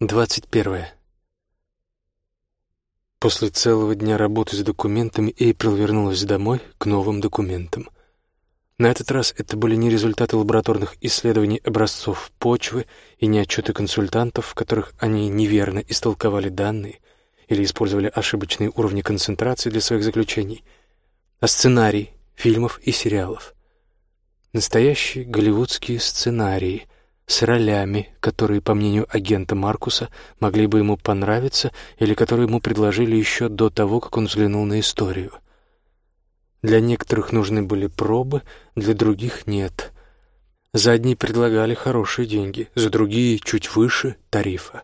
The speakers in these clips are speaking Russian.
21. После целого дня работы с документами Эйприл вернулась домой к новым документам. На этот раз это были не результаты лабораторных исследований образцов почвы и не отчеты консультантов, в которых они неверно истолковали данные или использовали ошибочные уровни концентрации для своих заключений, а сценарий фильмов и сериалов. Настоящие голливудские сценарии — с ролями, которые, по мнению агента Маркуса, могли бы ему понравиться или которые ему предложили еще до того, как он взглянул на историю. Для некоторых нужны были пробы, для других — нет. За одни предлагали хорошие деньги, за другие — чуть выше тарифа.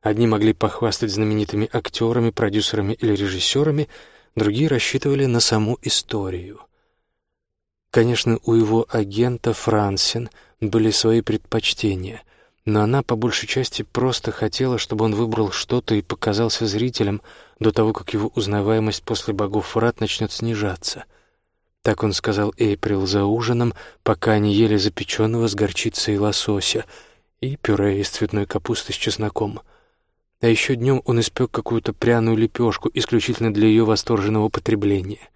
Одни могли похвастать знаменитыми актерами, продюсерами или режиссерами, другие рассчитывали на саму историю. Конечно, у его агента Франсен — были свои предпочтения, но она по большей части просто хотела, чтобы он выбрал что-то и показался зрителям до того, как его узнаваемость после богов врат начнет снижаться. Так он сказал Эйприл за ужином, пока они ели запеченного с горчицей лосося и пюре из цветной капусты с чесноком. А еще днем он испек какую-то пряную лепешку исключительно для ее восторженного потребления.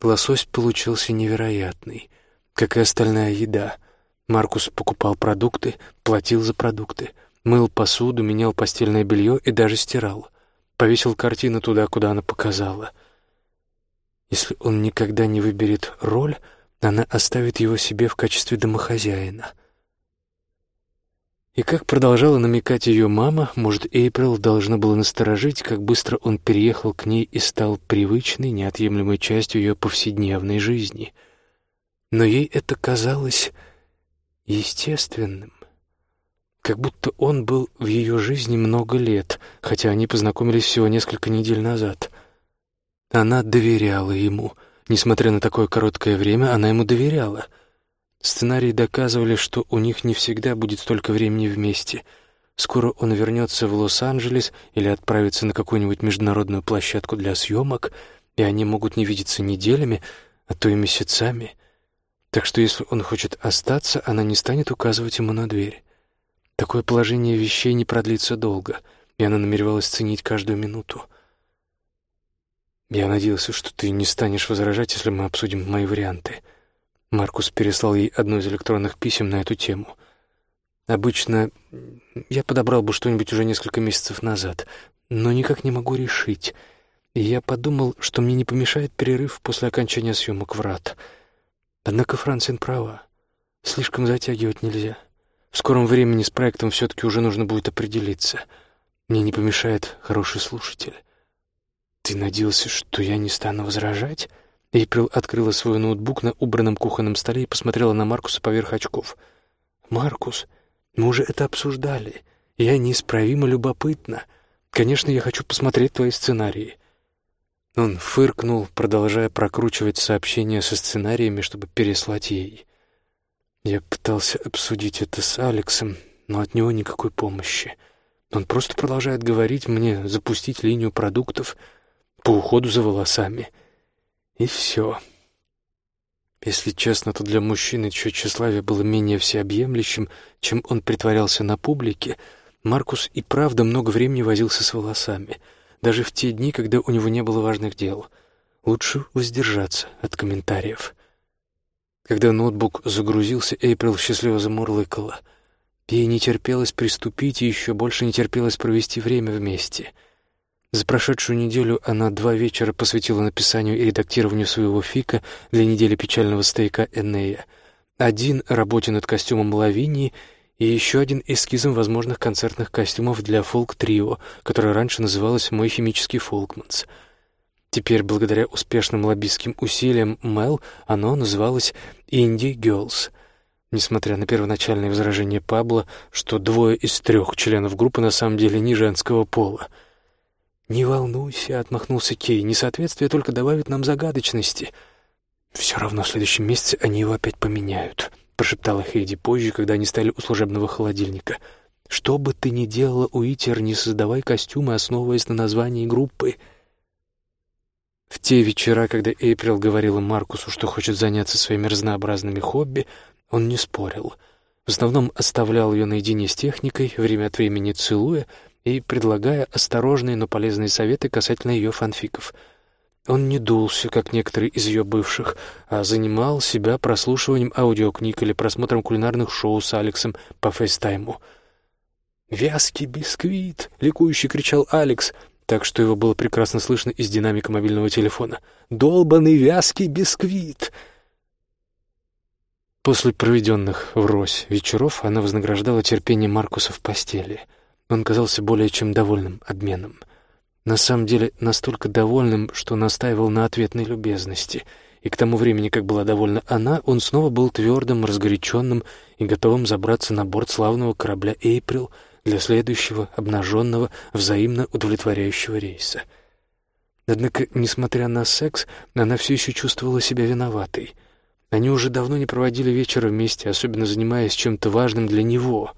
Лосось получился невероятный, как и остальная еда — Маркус покупал продукты, платил за продукты, мыл посуду, менял постельное белье и даже стирал. Повесил картину туда, куда она показала. Если он никогда не выберет роль, она оставит его себе в качестве домохозяина. И как продолжала намекать ее мама, может, Эйприл должна была насторожить, как быстро он переехал к ней и стал привычной, неотъемлемой частью ее повседневной жизни. Но ей это казалось естественным. Как будто он был в ее жизни много лет, хотя они познакомились всего несколько недель назад. Она доверяла ему. Несмотря на такое короткое время, она ему доверяла. Сценарии доказывали, что у них не всегда будет столько времени вместе. Скоро он вернется в Лос-Анджелес или отправится на какую-нибудь международную площадку для съемок, и они могут не видеться неделями, а то и месяцами — так что если он хочет остаться, она не станет указывать ему на дверь. Такое положение вещей не продлится долго, и она намеревалась ценить каждую минуту. «Я надеялся, что ты не станешь возражать, если мы обсудим мои варианты». Маркус переслал ей одно из электронных писем на эту тему. «Обычно я подобрал бы что-нибудь уже несколько месяцев назад, но никак не могу решить. И я подумал, что мне не помешает перерыв после окончания съемок «Врат». Однако Франсин права. Слишком затягивать нельзя. В скором времени с проектом все-таки уже нужно будет определиться. Мне не помешает хороший слушатель. Ты надеялся, что я не стану возражать? Эйприл открыла свой ноутбук на убранном кухонном столе и посмотрела на Маркуса поверх очков. «Маркус, мы уже это обсуждали. Я неисправимо любопытна. Конечно, я хочу посмотреть твои сценарии. Он фыркнул, продолжая прокручивать сообщения со сценариями, чтобы переслать ей. Я пытался обсудить это с Алексом, но от него никакой помощи. Он просто продолжает говорить мне запустить линию продуктов по уходу за волосами. И все. Если честно, то для мужчины, чье тщеславие было менее всеобъемлющим, чем он притворялся на публике, Маркус и правда много времени возился с волосами — даже в те дни, когда у него не было важных дел. Лучше воздержаться от комментариев. Когда ноутбук загрузился, Эйприл счастливо замурлыкала. Ей не терпелось приступить и еще больше не терпелось провести время вместе. За прошедшую неделю она два вечера посвятила написанию и редактированию своего фика для недели печального стейка Энея. Один — работе над костюмом Лавинии — и еще один эскизом возможных концертных костюмов для фолк-трио, которое раньше называлось «Мой химический фолкманс». Теперь, благодаря успешным лоббистским усилиям Мел, оно называлось «Инди Girls». Несмотря на первоначальное возражение Пабло, что двое из трех членов группы на самом деле не женского пола. «Не волнуйся», — отмахнулся Кей, — «несоответствие только добавит нам загадочности». «Все равно в следующем месяце они его опять поменяют» прошептала Хейди позже, когда они стали у служебного холодильника. «Что бы ты ни делала, Уитер, не создавай костюмы, основываясь на названии группы». В те вечера, когда Эйприл говорила Маркусу, что хочет заняться своими разнообразными хобби, он не спорил. В основном оставлял ее наедине с техникой, время от времени целуя и предлагая осторожные, но полезные советы касательно ее фанфиков. Он не дулся, как некоторые из ее бывших, а занимал себя прослушиванием аудиокниг или просмотром кулинарных шоу с Алексом по фейстайму. «Вязкий бисквит!» — ликующе кричал Алекс, так что его было прекрасно слышно из динамика мобильного телефона. «Долбанный вязкий бисквит!» После проведенных врозь вечеров она вознаграждала терпение Маркуса в постели. Он казался более чем довольным обменом. На самом деле настолько довольным, что настаивал на ответной любезности. И к тому времени, как была довольна она, он снова был твердым, разгоряченным и готовым забраться на борт славного корабля «Эйприл» для следующего, обнаженного, взаимно удовлетворяющего рейса. Однако, несмотря на секс, она все еще чувствовала себя виноватой — они уже давно не проводили вечера вместе, особенно занимаясь чем-то важным для него.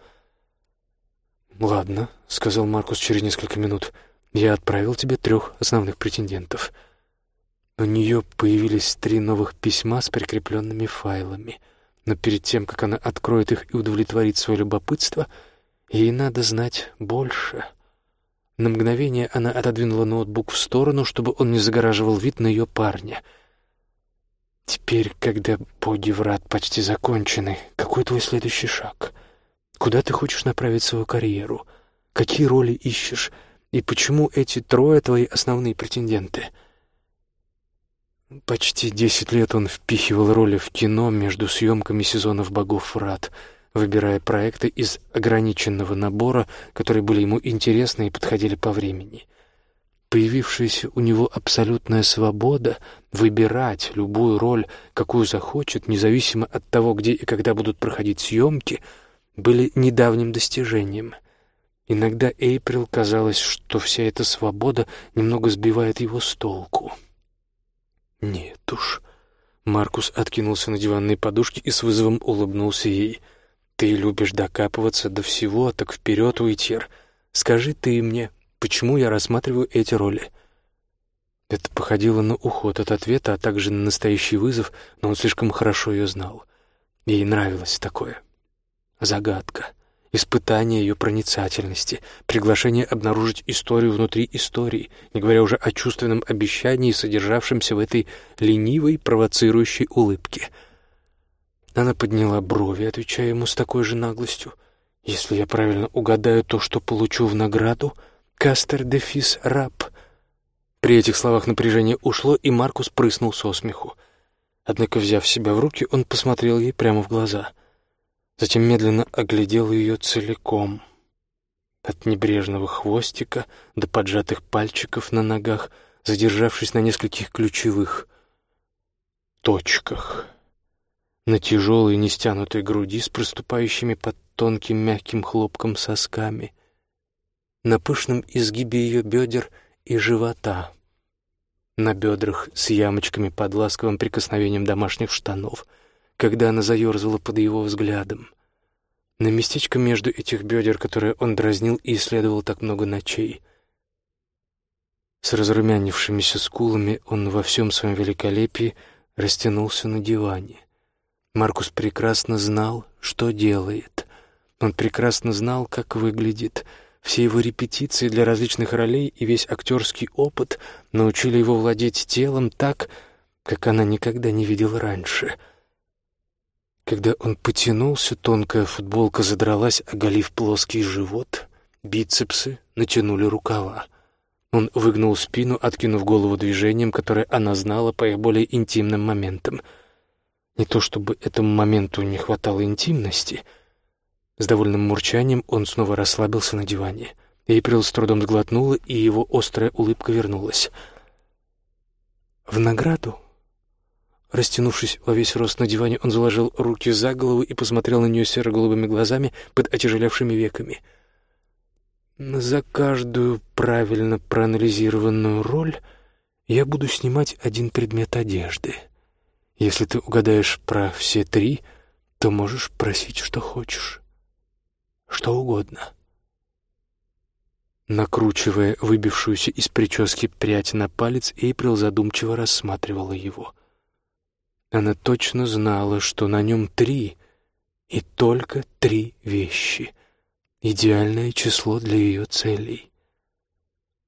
«Ладно», — сказал Маркус через несколько минут, — «я отправил тебе трех основных претендентов». У нее появились три новых письма с прикрепленными файлами, но перед тем, как она откроет их и удовлетворит свое любопытство, ей надо знать больше. На мгновение она отодвинула ноутбук в сторону, чтобы он не загораживал вид на ее парня — Теперь, когда боги врат почти закончены, какой твой следующий шаг? Куда ты хочешь направить свою карьеру? Какие роли ищешь? И почему эти трое твои основные претенденты? Почти десять лет он впихивал роли в кино между съемками сезонов «Богов врат», выбирая проекты из ограниченного набора, которые были ему интересны и подходили по времени — Появившаяся у него абсолютная свобода выбирать любую роль, какую захочет, независимо от того, где и когда будут проходить съемки, были недавним достижением. Иногда Эйприл казалось, что вся эта свобода немного сбивает его с толку. «Нет уж». Маркус откинулся на диванной подушке и с вызовом улыбнулся ей. «Ты любишь докапываться до всего, так вперед, Уитер. Скажи ты мне, почему я рассматриваю эти роли. Это походило на уход от ответа, а также на настоящий вызов, но он слишком хорошо ее знал. Ей нравилось такое. Загадка, испытание ее проницательности, приглашение обнаружить историю внутри истории, не говоря уже о чувственном обещании, содержавшемся в этой ленивой, провоцирующей улыбке. Она подняла брови, отвечая ему с такой же наглостью. «Если я правильно угадаю то, что получу в награду...» Кастер де Фис раб». При этих словах напряжение ушло, и Маркус прыснул со смеху. Однако, взяв себя в руки, он посмотрел ей прямо в глаза. Затем медленно оглядел ее целиком. От небрежного хвостика до поджатых пальчиков на ногах, задержавшись на нескольких ключевых точках. На тяжелой нестянутой груди с проступающими под тонким мягким хлопком сосками — на пышном изгибе ее бедер и живота, на бедрах с ямочками под ласковым прикосновением домашних штанов, когда она заерзала под его взглядом, на местечко между этих бедер, которое он дразнил и исследовал так много ночей. С разрумянившимися скулами он во всем своем великолепии растянулся на диване. Маркус прекрасно знал, что делает. Он прекрасно знал, как выглядит — все его репетиции для различных ролей и весь актерский опыт научили его владеть телом так, как она никогда не видела раньше. Когда он потянулся, тонкая футболка задралась, оголив плоский живот, бицепсы натянули рукава. Он выгнул спину, откинув голову движением, которое она знала по их более интимным моментам. Не то чтобы этому моменту не хватало интимности — с довольным мурчанием он снова расслабился на диване. Эйприл с трудом сглотнула, и его острая улыбка вернулась. «В награду?» Растянувшись во весь рост на диване, он заложил руки за голову и посмотрел на нее серо-голубыми глазами под отяжелевшими веками. «За каждую правильно проанализированную роль я буду снимать один предмет одежды. Если ты угадаешь про все три, то можешь просить, что хочешь» что угодно. Накручивая выбившуюся из прически прядь на палец, Эйприл задумчиво рассматривала его. Она точно знала, что на нем три, И только три вещи. Идеальное число для ее целей.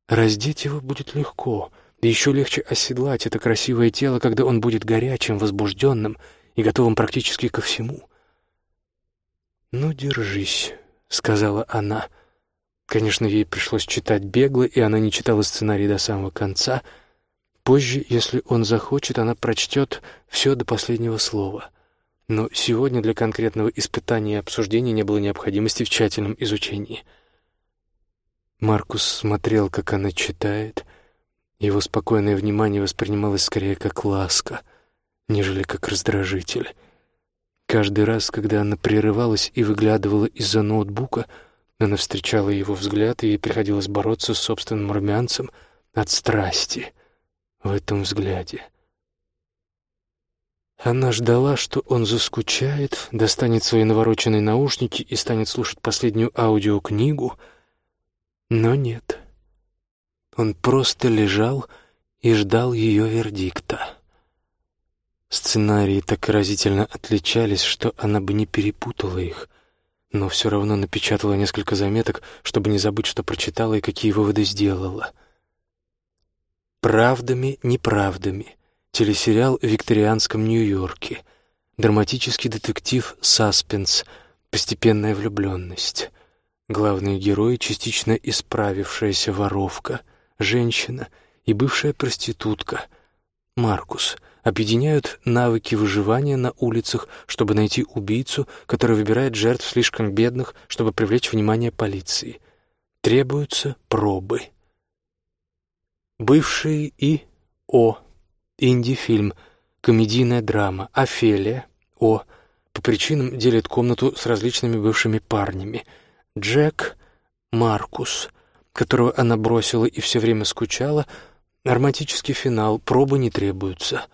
Раздеть его будет легко, да еще легче оседлать это красивое тело, когда он будет горячим, возбужденным и готовым практически ко всему. «Ну, держись», — сказала она. Конечно, ей пришлось читать бегло, и она не читала сценарий до самого конца. Позже, если он захочет, она прочтет все до последнего слова. Но сегодня для конкретного испытания и обсуждения не было необходимости в тщательном изучении. Маркус смотрел, как она читает. Его спокойное внимание воспринималось скорее как ласка, нежели как раздражитель. Каждый раз, когда она прерывалась и выглядывала из-за ноутбука, она встречала его взгляд, и ей приходилось бороться с собственным румянцем от страсти в этом взгляде. Она ждала, что он заскучает, достанет свои навороченные наушники и станет слушать последнюю аудиокнигу, но нет. Он просто лежал и ждал ее вердикта. Сценарии так разительно отличались, что она бы не перепутала их, но все равно напечатала несколько заметок, чтобы не забыть, что прочитала и какие выводы сделала. «Правдами, неправдами» телесериал в викторианском Нью-Йорке, драматический детектив «Саспенс», постепенная влюбленность. Главные герои — частично исправившаяся воровка, женщина и бывшая проститутка, Маркус — объединяют навыки выживания на улицах, чтобы найти убийцу, который выбирает жертв слишком бедных, чтобы привлечь внимание полиции. Требуются пробы. Бывшие и О. Инди-фильм. Комедийная драма. Офелия. О. По причинам делит комнату с различными бывшими парнями. Джек. Маркус, которого она бросила и все время скучала. Романтический финал. Пробы не требуются.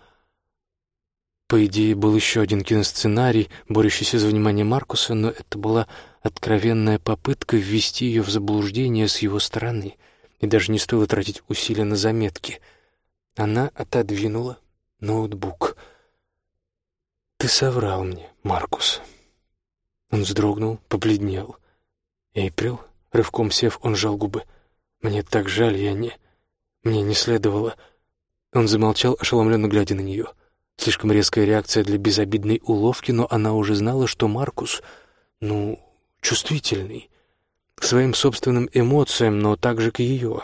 По идее, был еще один киносценарий, борющийся за внимание Маркуса, но это была откровенная попытка ввести ее в заблуждение с его стороны, и даже не стоило тратить усилия на заметки. Она отодвинула ноутбук. «Ты соврал мне, Маркус». Он вздрогнул, побледнел. «Эйприл?» Рывком сев, он сжал губы. «Мне так жаль, я не... Мне не следовало...» Он замолчал, ошеломленно глядя на нее. Слишком резкая реакция для безобидной уловки, но она уже знала, что Маркус, ну, чувствительный. К своим собственным эмоциям, но также к ее.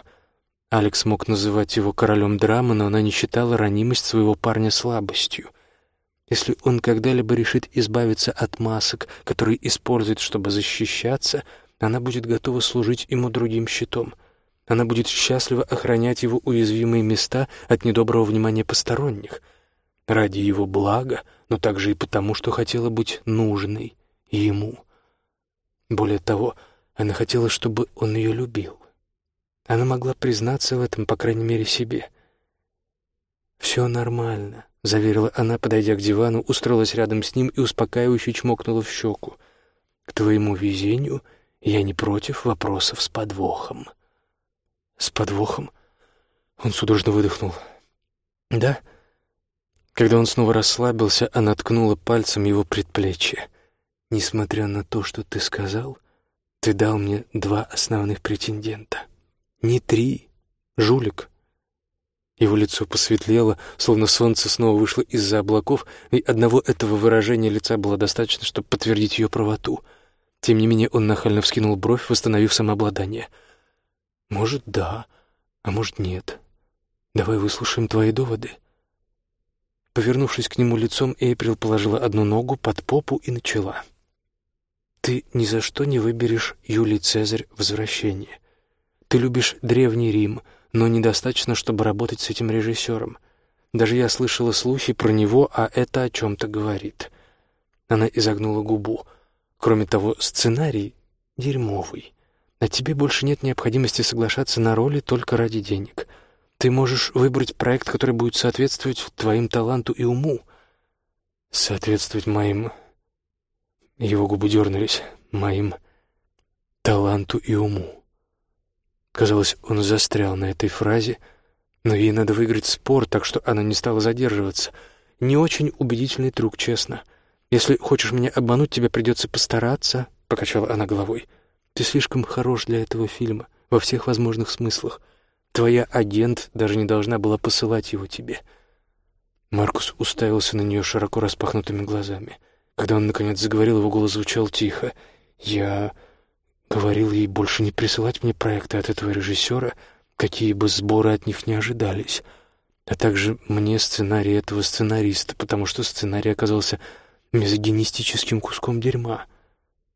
Алекс мог называть его королем драмы, но она не считала ранимость своего парня слабостью. Если он когда-либо решит избавиться от масок, которые использует, чтобы защищаться, она будет готова служить ему другим щитом. Она будет счастливо охранять его уязвимые места от недоброго внимания посторонних — ради его блага, но также и потому, что хотела быть нужной ему. Более того, она хотела, чтобы он ее любил. Она могла признаться в этом, по крайней мере, себе. «Все нормально», — заверила она, подойдя к дивану, устроилась рядом с ним и успокаивающе чмокнула в щеку. «К твоему везению я не против вопросов с подвохом». «С подвохом?» Он судорожно выдохнул. «Да?» Когда он снова расслабился, она ткнула пальцем его предплечье. «Несмотря на то, что ты сказал, ты дал мне два основных претендента. Не три. Жулик». Его лицо посветлело, словно солнце снова вышло из-за облаков, и одного этого выражения лица было достаточно, чтобы подтвердить ее правоту. Тем не менее он нахально вскинул бровь, восстановив самообладание. «Может, да, а может, нет. Давай выслушаем твои доводы». Повернувшись к нему лицом, Эйприл положила одну ногу под попу и начала. «Ты ни за что не выберешь Юлий Цезарь возвращение. Ты любишь Древний Рим, но недостаточно, чтобы работать с этим режиссером. Даже я слышала слухи про него, а это о чем-то говорит». Она изогнула губу. «Кроме того, сценарий дерьмовый. А тебе больше нет необходимости соглашаться на роли только ради денег». Ты можешь выбрать проект, который будет соответствовать твоим таланту и уму. Соответствовать моим... Его губы дернулись. Моим таланту и уму. Казалось, он застрял на этой фразе, но ей надо выиграть спор, так что она не стала задерживаться. Не очень убедительный трюк, честно. Если хочешь меня обмануть, тебе придется постараться», — покачала она головой. «Ты слишком хорош для этого фильма, во всех возможных смыслах. Твоя агент даже не должна была посылать его тебе». Маркус уставился на нее широко распахнутыми глазами. Когда он, наконец, заговорил, его голос звучал тихо. «Я говорил ей больше не присылать мне проекты от этого режиссера, какие бы сборы от них не ожидались, а также мне сценарий этого сценариста, потому что сценарий оказался мизогинистическим куском дерьма,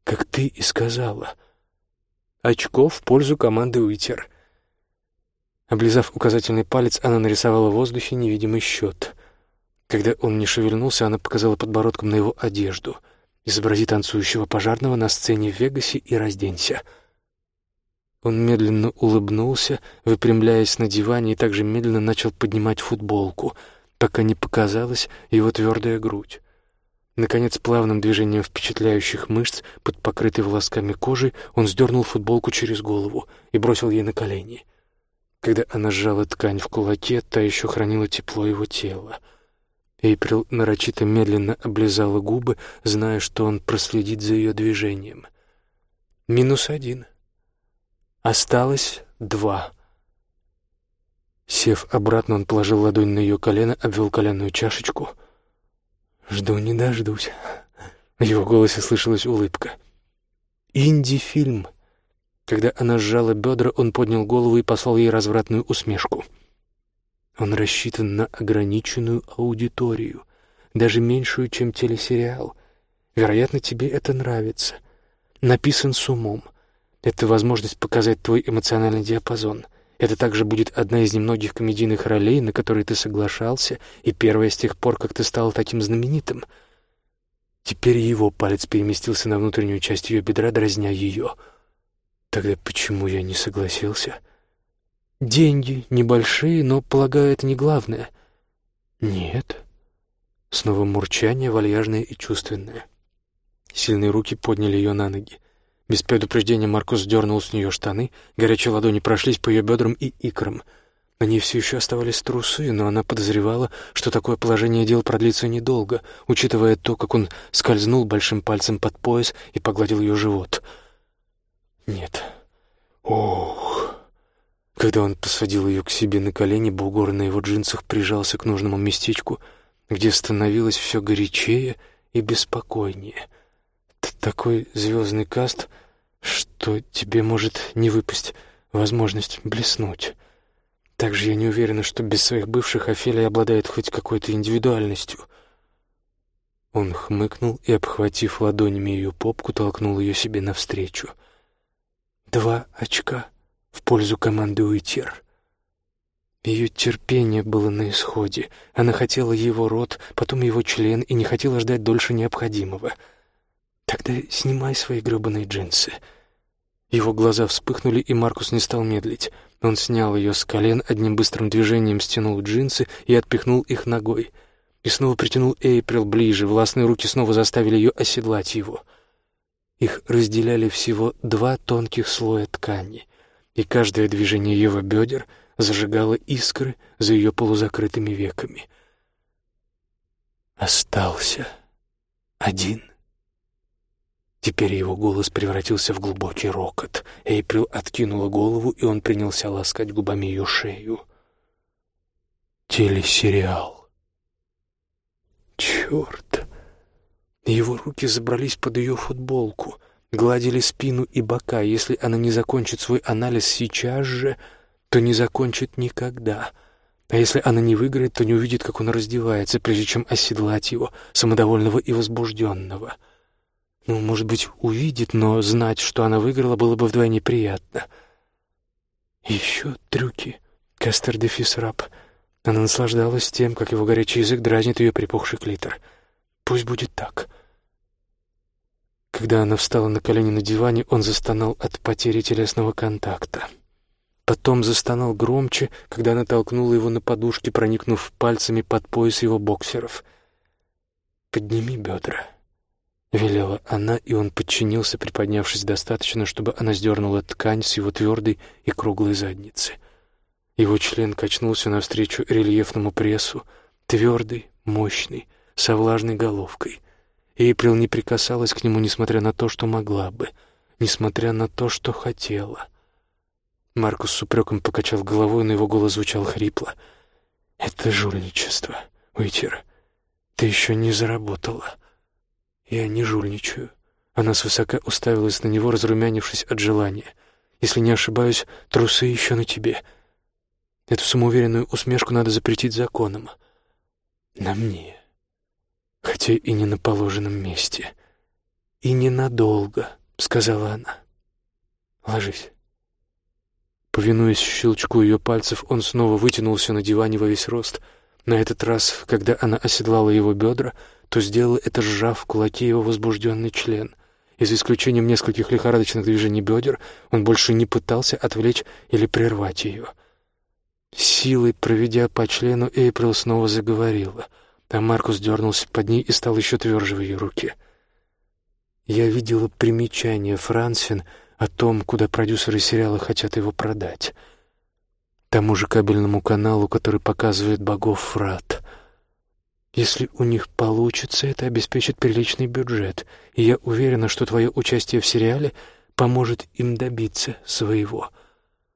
как ты и сказала. Очко в пользу команды «Уитер». Облизав указательный палец, она нарисовала в воздухе невидимый счет. Когда он не шевельнулся, она показала подбородком на его одежду. «Изобрази танцующего пожарного на сцене в Вегасе и разденься». Он медленно улыбнулся, выпрямляясь на диване, и также медленно начал поднимать футболку, пока не показалась его твердая грудь. Наконец, плавным движением впечатляющих мышц под покрытой волосками кожи он сдернул футболку через голову и бросил ей на колени. Когда она сжала ткань в кулаке, та еще хранила тепло его тела — Эйприл нарочито медленно облизала губы, зная, что он проследит за ее движением. Минус один. Осталось два. Сев обратно, он положил ладонь на ее колено, обвел коленную чашечку. «Жду не дождусь». В его голосе слышалась улыбка. «Инди-фильм». Когда она сжала бедра, он поднял голову и послал ей развратную усмешку — он рассчитан на ограниченную аудиторию, даже меньшую, чем телесериал. Вероятно, тебе это нравится. Написан с умом. Это возможность показать твой эмоциональный диапазон. Это также будет одна из немногих комедийных ролей, на которые ты соглашался, и первая с тех пор, как ты стал таким знаменитым. Теперь его палец переместился на внутреннюю часть ее бедра, дразня ее. Тогда почему я не согласился?» Деньги небольшие, но, полагаю, это не главное. Нет. Снова мурчание, вальяжное и чувственное. Сильные руки подняли ее на ноги. Без предупреждения Маркус дернул с нее штаны, горячие ладони прошлись по ее бедрам и икрам. На ней все еще оставались трусы, но она подозревала, что такое положение дел продлится недолго, учитывая то, как он скользнул большим пальцем под пояс и погладил ее живот. Нет. Ох. Когда он посадил ее к себе на колени, бугор на его джинсах прижался к нужному местечку, где становилось все горячее и беспокойнее. Такой звездный каст, что тебе может не выпасть возможность блеснуть. Также я не уверена, что без своих бывших Офелия обладает хоть какой-то индивидуальностью. Он хмыкнул и, обхватив ладонями ее попку, толкнул ее себе навстречу. «Два очка», в пользу команды Уитер. Ее терпение было на исходе. Она хотела его рот, потом его член и не хотела ждать дольше необходимого. «Тогда снимай свои гребаные джинсы». Его глаза вспыхнули, и Маркус не стал медлить. Он снял ее с колен, одним быстрым движением стянул джинсы и отпихнул их ногой. И снова притянул Эйприл ближе, властные руки снова заставили ее оседлать его. Их разделяли всего два тонких слоя ткани и каждое движение его бедер зажигало искры за ее полузакрытыми веками. Остался один. Теперь его голос превратился в глубокий рокот. Эйприл откинула голову, и он принялся ласкать губами ее шею. Телесериал. Черт! Его руки забрались под ее футболку — гладили спину и бока. Если она не закончит свой анализ сейчас же, то не закончит никогда. А если она не выиграет, то не увидит, как он раздевается, прежде чем оседлать его, самодовольного и возбужденного. Ну, может быть, увидит, но знать, что она выиграла, было бы вдвойне приятно. Еще трюки. Кастер де Фисрап. Она наслаждалась тем, как его горячий язык дразнит ее припухший клитор. Пусть будет так. — когда она встала на колени на диване, он застонал от потери телесного контакта. Потом застонал громче, когда она толкнула его на подушке, проникнув пальцами под пояс его боксеров. «Подними бедра», — велела она, и он подчинился, приподнявшись достаточно, чтобы она сдернула ткань с его твердой и круглой задницы. Его член качнулся навстречу рельефному прессу, твердый, мощный, со влажной головкой — Эйприл не прикасалась к нему, несмотря на то, что могла бы, несмотря на то, что хотела. Маркус с упреком покачал головой, но его голос звучал хрипло. «Это жульничество, Уитер. Ты еще не заработала». «Я не жульничаю». Она свысока уставилась на него, разрумянившись от желания. «Если не ошибаюсь, трусы еще на тебе. Эту самоуверенную усмешку надо запретить законом. На мне. Хотя и не на положенном месте. И ненадолго», — сказала она. «Ложись». Повинуясь щелчку ее пальцев, он снова вытянулся на диване во весь рост. На этот раз, когда она оседлала его бедра, то сделала это, сжав в кулаке его возбужденный член. И за исключением нескольких лихорадочных движений бедер, он больше не пытался отвлечь или прервать ее. Силой проведя по члену, Эйприл снова заговорила, а Маркус дернулся под ней и стал еще тверже в ее руке. Я видела примечание Франсин о том, куда продюсеры сериала хотят его продать. Тому же кабельному каналу, который показывает богов Фрат. Если у них получится, это обеспечит приличный бюджет, и я уверена, что твое участие в сериале поможет им добиться своего.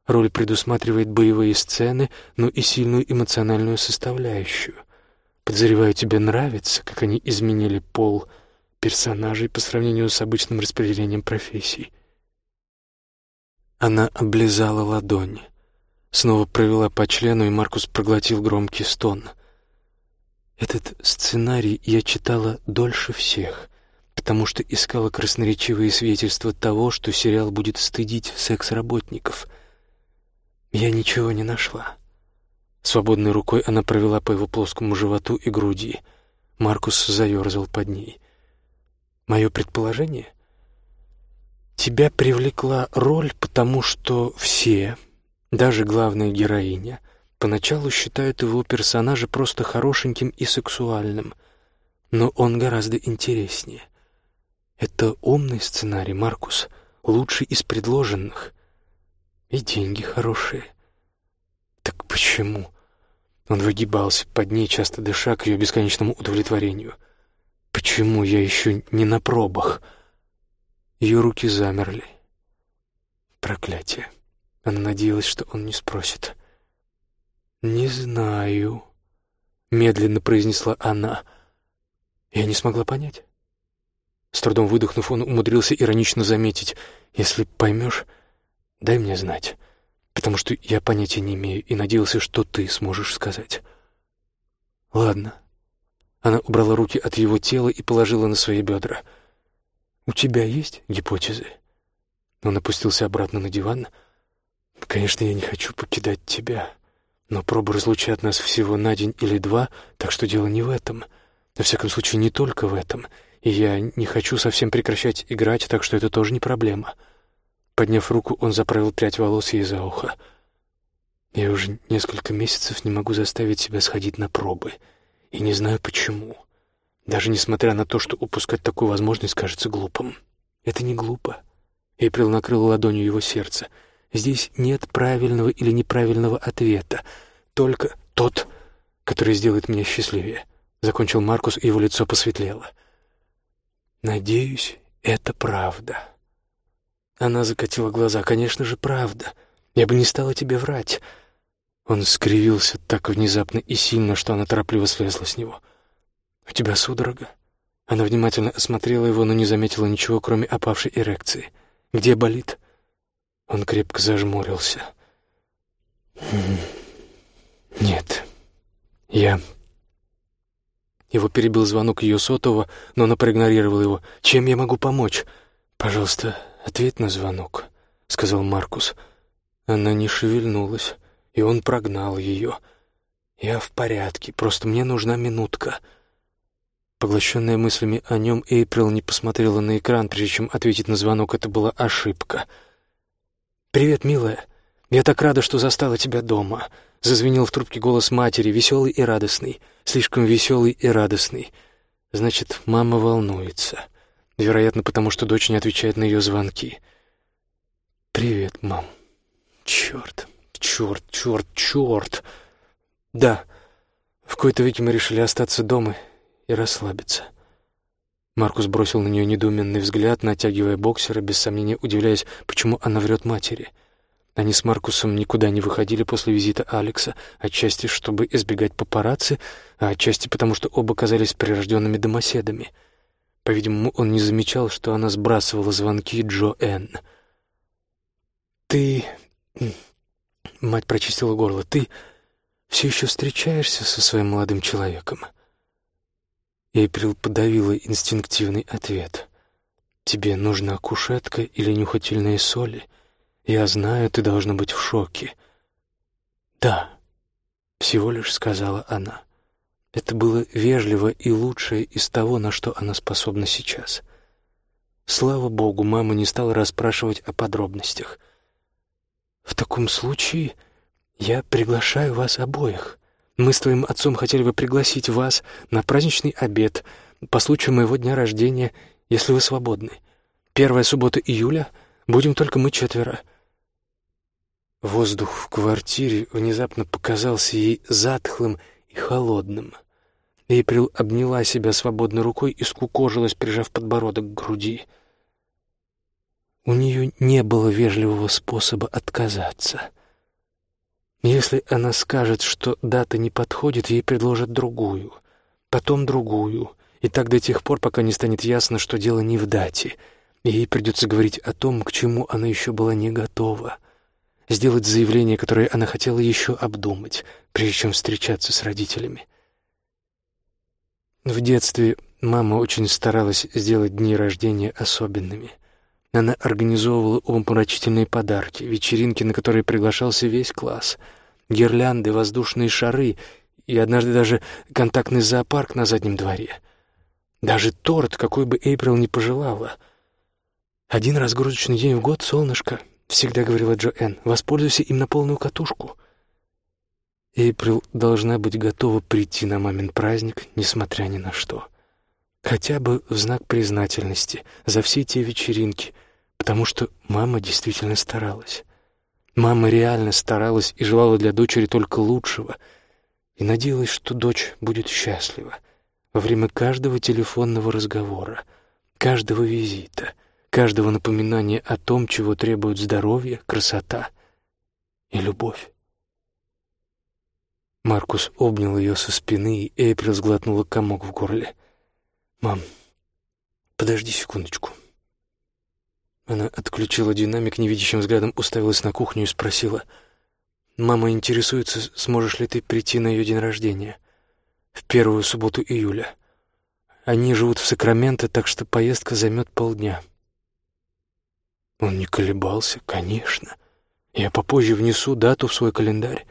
Роль предусматривает боевые сцены, но и сильную эмоциональную составляющую. Подозреваю, тебе нравится, как они изменили пол персонажей по сравнению с обычным распределением профессий. Она облизала ладони, снова провела по члену, и Маркус проглотил громкий стон — этот сценарий я читала дольше всех, потому что искала красноречивые свидетельства того, что сериал будет стыдить секс-работников. Я ничего не нашла. Свободной рукой она провела по его плоскому животу и груди. Маркус заерзал под ней. «Мое предположение? Тебя привлекла роль, потому что все, даже главная героиня — Поначалу считают его персонажа просто хорошеньким и сексуальным, но он гораздо интереснее. Это умный сценарий, Маркус, лучший из предложенных. И деньги хорошие. Так почему? Он выгибался под ней, часто дыша к ее бесконечному удовлетворению. Почему я еще не на пробах? Ее руки замерли. Проклятие. Она надеялась, что он не спросит. «Не знаю», — медленно произнесла она. Я не смогла понять. С трудом выдохнув, он умудрился иронично заметить. «Если поймешь, дай мне знать, потому что я понятия не имею и надеялся, что ты сможешь сказать». «Ладно». Она убрала руки от его тела и положила на свои бедра. «У тебя есть гипотезы?» Он опустился обратно на диван. «Конечно, я не хочу покидать тебя». Но пробы разлучают нас всего на день или два, так что дело не в этом. Во всяком случае, не только в этом. И я не хочу совсем прекращать играть, так что это тоже не проблема. Подняв руку, он заправил прядь волос ей за ухо. Я уже несколько месяцев не могу заставить себя сходить на пробы. И не знаю почему. Даже несмотря на то, что упускать такую возможность кажется глупым. Это не глупо. Эйприл накрыл ладонью его сердце — Здесь нет правильного или неправильного ответа, только тот, который сделает меня счастливее. Закончил Маркус, и его лицо посветлело. Надеюсь, это правда. Она закатила глаза. Конечно же, правда. Я бы не стала тебе врать. Он скривился так внезапно и сильно, что она торопливо слезла с него. «У тебя судорога?» Она внимательно осмотрела его, но не заметила ничего, кроме опавшей эрекции. «Где болит?» Он крепко зажмурился. «Нет, я...» Его перебил звонок ее сотового, но она проигнорировала его. «Чем я могу помочь?» «Пожалуйста, ответь на звонок», — сказал Маркус. Она не шевельнулась, и он прогнал ее. «Я в порядке, просто мне нужна минутка». Поглощенная мыслями о нем, Эйприл не посмотрела на экран, прежде чем ответить на звонок. Это была ошибка. «Привет, милая. Я так рада, что застала тебя дома», — зазвенел в трубке голос матери, веселый и радостный, слишком веселый и радостный. Значит, мама волнуется. Вероятно, потому что дочь не отвечает на ее звонки. «Привет, мам. Черт, черт, черт, черт. Да, в кои-то веки мы решили остаться дома и расслабиться. Маркус бросил на нее недоуменный взгляд, натягивая боксера, без сомнения удивляясь, почему она врет матери. Они с Маркусом никуда не выходили после визита Алекса, отчасти чтобы избегать папарацци, а отчасти потому, что оба казались прирожденными домоседами. По-видимому, он не замечал, что она сбрасывала звонки Джо Энн. «Ты...» — мать прочистила горло. «Ты все еще встречаешься со своим молодым человеком?» Эйприл подавила инстинктивный ответ. «Тебе нужна кушетка или нюхательные соли? Я знаю, ты должна быть в шоке». «Да», — всего лишь сказала она. Это было вежливо и лучшее из того, на что она способна сейчас. Слава богу, мама не стала расспрашивать о подробностях. «В таком случае я приглашаю вас обоих», мы с твоим отцом хотели бы пригласить вас на праздничный обед по случаю моего дня рождения, если вы свободны. Первая суббота июля, будем только мы четверо». Воздух в квартире внезапно показался ей затхлым и холодным. Эйприл обняла себя свободной рукой и скукожилась, прижав подбородок к груди. У нее не было вежливого способа отказаться — если она скажет, что дата не подходит, ей предложат другую, потом другую, и так до тех пор, пока не станет ясно, что дело не в дате, и ей придется говорить о том, к чему она еще была не готова, сделать заявление, которое она хотела еще обдумать, прежде чем встречаться с родителями. В детстве мама очень старалась сделать дни рождения особенными. Она организовывала умопомрачительные подарки, вечеринки, на которые приглашался весь класс, гирлянды, воздушные шары и однажды даже контактный зоопарк на заднем дворе. Даже торт, какой бы Эйприл не пожелала. «Один разгрузочный день в год, солнышко», — всегда говорила Джоэн, — «воспользуйся им на полную катушку». Эйприл должна быть готова прийти на мамин праздник, несмотря ни на что. Хотя бы в знак признательности за все те вечеринки, потому что мама действительно старалась. Мама реально старалась и желала для дочери только лучшего, и надеялась, что дочь будет счастлива во время каждого телефонного разговора, каждого визита, каждого напоминания о том, чего требуют здоровье, красота и любовь. Маркус обнял ее со спины, и Эйприл сглотнула комок в горле. «Мам, подожди секундочку». Она отключила динамик, невидящим взглядом уставилась на кухню и спросила. «Мама интересуется, сможешь ли ты прийти на ее день рождения? В первую субботу июля. Они живут в Сакраменто, так что поездка займет полдня». Он не колебался, конечно. Я попозже внесу дату в свой календарь.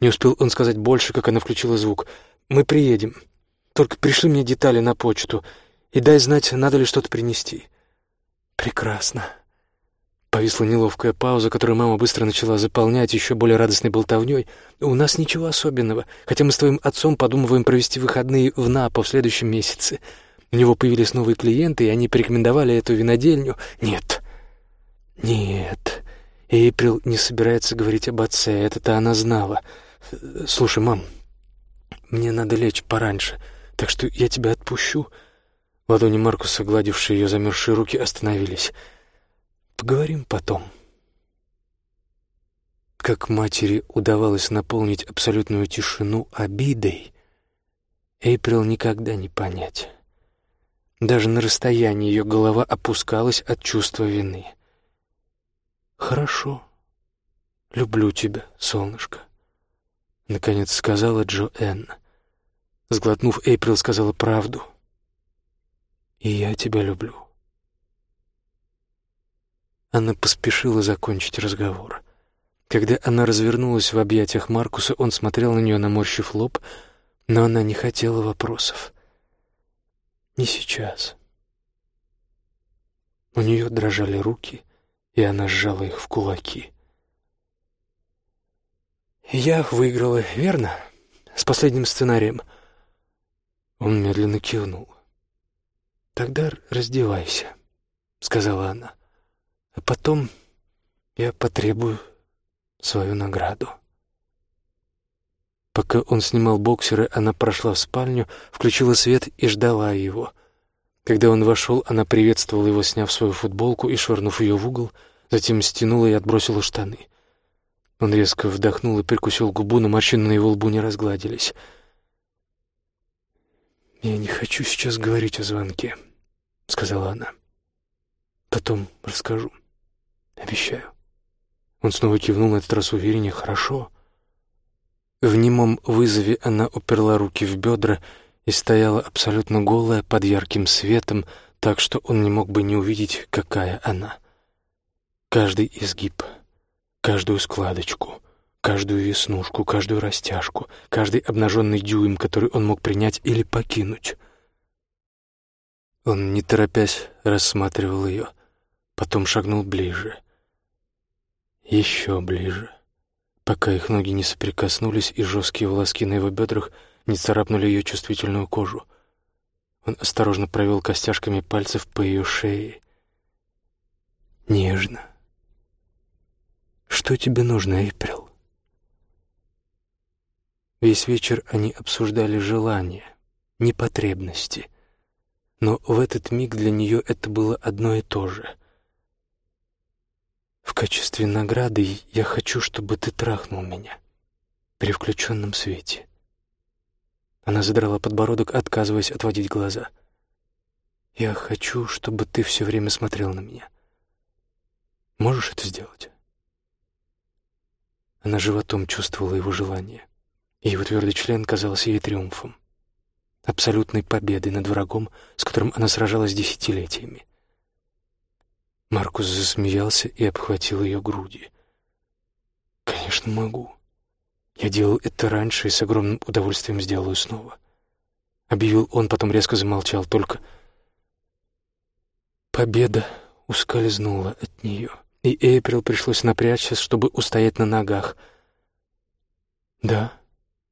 Не успел он сказать больше, как она включила звук. «Мы приедем. Только пришли мне детали на почту и дай знать, надо ли что-то принести». «Прекрасно». Повисла неловкая пауза, которую мама быстро начала заполнять еще более радостной болтовней. «У нас ничего особенного, хотя мы с твоим отцом подумываем провести выходные в Напо в следующем месяце. У него появились новые клиенты, и они порекомендовали эту винодельню. Нет, нет, Эйприл не собирается говорить об отце, это-то она знала. Слушай, мам, мне надо лечь пораньше, так что я тебя отпущу». Ладони Маркуса, гладившие ее замерзшие руки, остановились. «Поговорим потом». Как матери удавалось наполнить абсолютную тишину обидой, Эйприл никогда не понять. Даже на расстоянии ее голова опускалась от чувства вины. «Хорошо. Люблю тебя, солнышко», — наконец сказала Джо Энн. Сглотнув, Эйприл сказала правду — и я тебя люблю». Она поспешила закончить разговор. Когда она развернулась в объятиях Маркуса, он смотрел на нее, наморщив лоб, но она не хотела вопросов. Не сейчас. У нее дрожали руки, и она сжала их в кулаки. «Я выиграла, верно? С последним сценарием?» Он медленно кивнул. «Тогда раздевайся», — сказала она. «А потом я потребую свою награду». Пока он снимал боксеры, она прошла в спальню, включила свет и ждала его. Когда он вошел, она приветствовала его, сняв свою футболку и швырнув ее в угол, затем стянула и отбросила штаны. Он резко вдохнул и прикусил губу, но морщины на его лбу не разгладились. «Я не хочу сейчас говорить о звонке», — сказала она. «Потом расскажу. Обещаю». Он снова кивнул на этот раз увереннее. «Хорошо». В немом вызове она уперла руки в бедра и стояла абсолютно голая под ярким светом, так что он не мог бы не увидеть, какая она. Каждый изгиб, каждую складочку, каждую веснушку, каждую растяжку, каждый обнаженный дюйм, который он мог принять или покинуть. Он, не торопясь, рассматривал ее, потом шагнул ближе. Еще ближе пока их ноги не соприкоснулись и жесткие волоски на его бедрах не царапнули ее чувствительную кожу. Он осторожно провел костяшками пальцев по ее шее. Нежно. «Что тебе нужно, Эйприл?» Весь вечер они обсуждали желания, не потребности. Но в этот миг для нее это было одно и то же. В качестве награды я хочу, чтобы ты трахнул меня при включенном свете. Она задрала подбородок, отказываясь отводить глаза. Я хочу, чтобы ты все время смотрел на меня. Можешь это сделать? Она животом чувствовала его желание, и его твердый член казался ей триумфом, абсолютной победой над врагом, с которым она сражалась десятилетиями. Маркус засмеялся и обхватил ее груди. «Конечно, могу. Я делал это раньше и с огромным удовольствием сделаю снова». Объявил он, потом резко замолчал, только... Победа ускользнула от нее, и Эйприл пришлось напрячься, чтобы устоять на ногах. «Да»,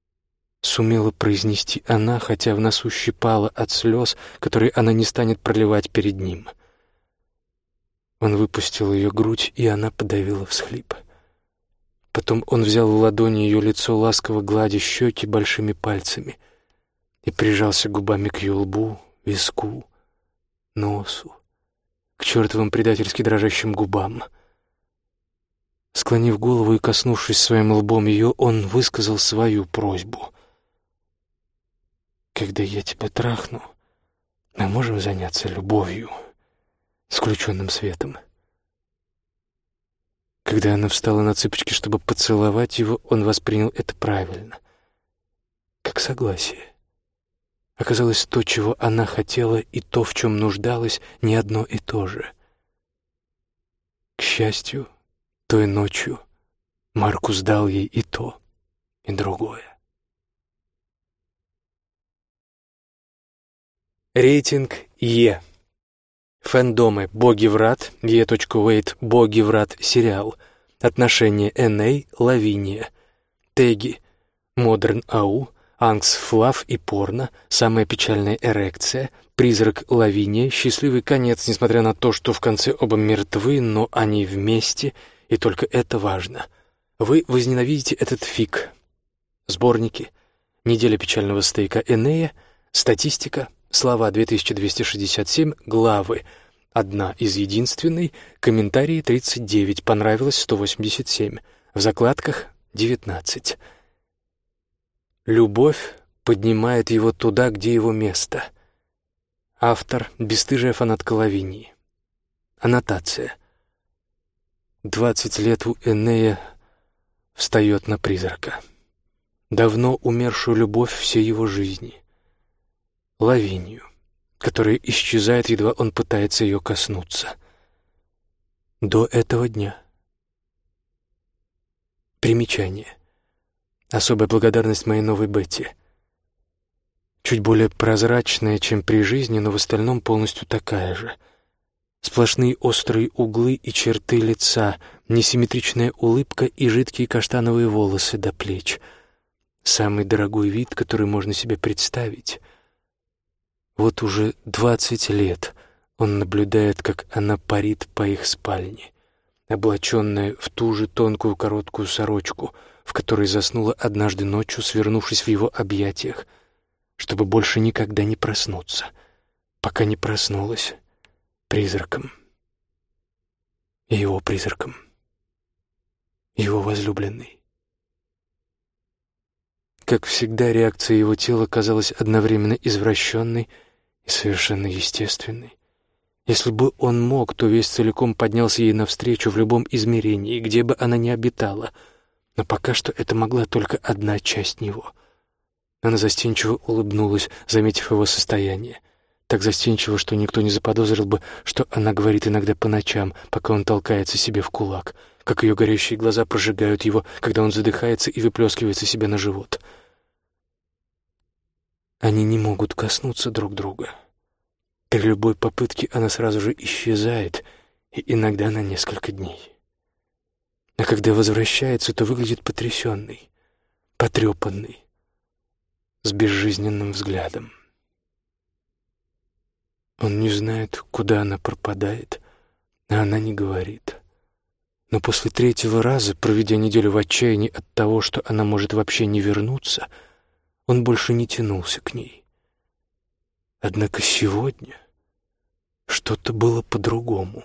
— сумела произнести она, хотя в носу щипала от слез, которые она не станет проливать перед ним. Он выпустил ее грудь, и она подавила всхлип. Потом он взял в ладони ее лицо, ласково гладя щеки большими пальцами, и прижался губами к ее лбу, виску, носу, к чертовым предательски дрожащим губам. Склонив голову и коснувшись своим лбом ее, он высказал свою просьбу. «Когда я тебя трахну, мы можем заняться любовью» с включенным светом. Когда она встала на цыпочки, чтобы поцеловать его, он воспринял это правильно, как согласие. Оказалось, то, чего она хотела, и то, в чем нуждалась, не одно и то же. К счастью, той ночью Маркус дал ей и то, и другое. Рейтинг Е. Фэндомы «Боги врат», Е.Уэйт «Боги врат» сериал, отношения Н.А. Лавиния, теги Modern AU, ангст, флафф и порно, самая печальная эрекция, призрак Лавиния, счастливый конец, несмотря на то, что в конце оба мертвы, но они вместе, и только это важно. Вы возненавидите этот фик. Сборники, неделя печального стейка Энея, статистика, Слова 2267, главы. Одна из единственной, комментарии 39, понравилось 187, в закладках 19. Любовь поднимает его туда, где его место. Автор — бесстыжая фанатка Лавинии. Аннотация. Двадцать лет у Энея встает на призрака. Давно умершую любовь всей его жизни — Лавинию, которая исчезает, едва он пытается ее коснуться. До этого дня. Примечание. Особая благодарность моей новой Бетти. Чуть более прозрачная, чем при жизни, но в остальном полностью такая же. Сплошные острые углы и черты лица, несимметричная улыбка и жидкие каштановые волосы до плеч. Самый дорогой вид, который можно себе представить — вот уже двадцать лет он наблюдает, как она парит по их спальне, облаченная в ту же тонкую короткую сорочку, в которой заснула однажды ночью, свернувшись в его объятиях, чтобы больше никогда не проснуться. пока не проснулась призраком. Его призраком. Его возлюбленный. Как всегда, реакция его тела казалась одновременно извращенной и совершенно естественной. Если бы он мог, то весь целиком поднялся ей навстречу в любом измерении, где бы она ни обитала. Но пока что это могла только одна часть него. Она застенчиво улыбнулась, заметив его состояние. Так застенчиво, что никто не заподозрил бы, что она говорит иногда по ночам, пока он толкается себе в кулак, как ее горящие глаза прожигают его, когда он задыхается и выплескивается себе на живот. Они не могут коснуться друг друга. При любой попытке она сразу же исчезает, и иногда на несколько дней. А когда возвращается, то выглядит потрясенный, потрепанный, с безжизненным взглядом. Он не знает, куда она пропадает, а она не говорит. Но после третьего раза, проведя неделю в отчаянии от того, что она может вообще не вернуться, он больше не тянулся к ней. Однако сегодня что-то было по-другому.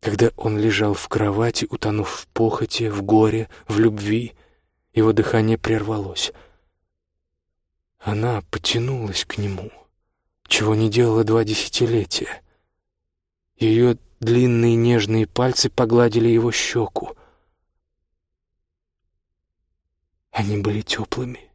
Когда он лежал в кровати, утонув в похоти, в горе, в любви, его дыхание прервалось. Она потянулась к нему, чего не делала два десятилетия. Ее длинные нежные пальцы погладили его щеку. Они были теплыми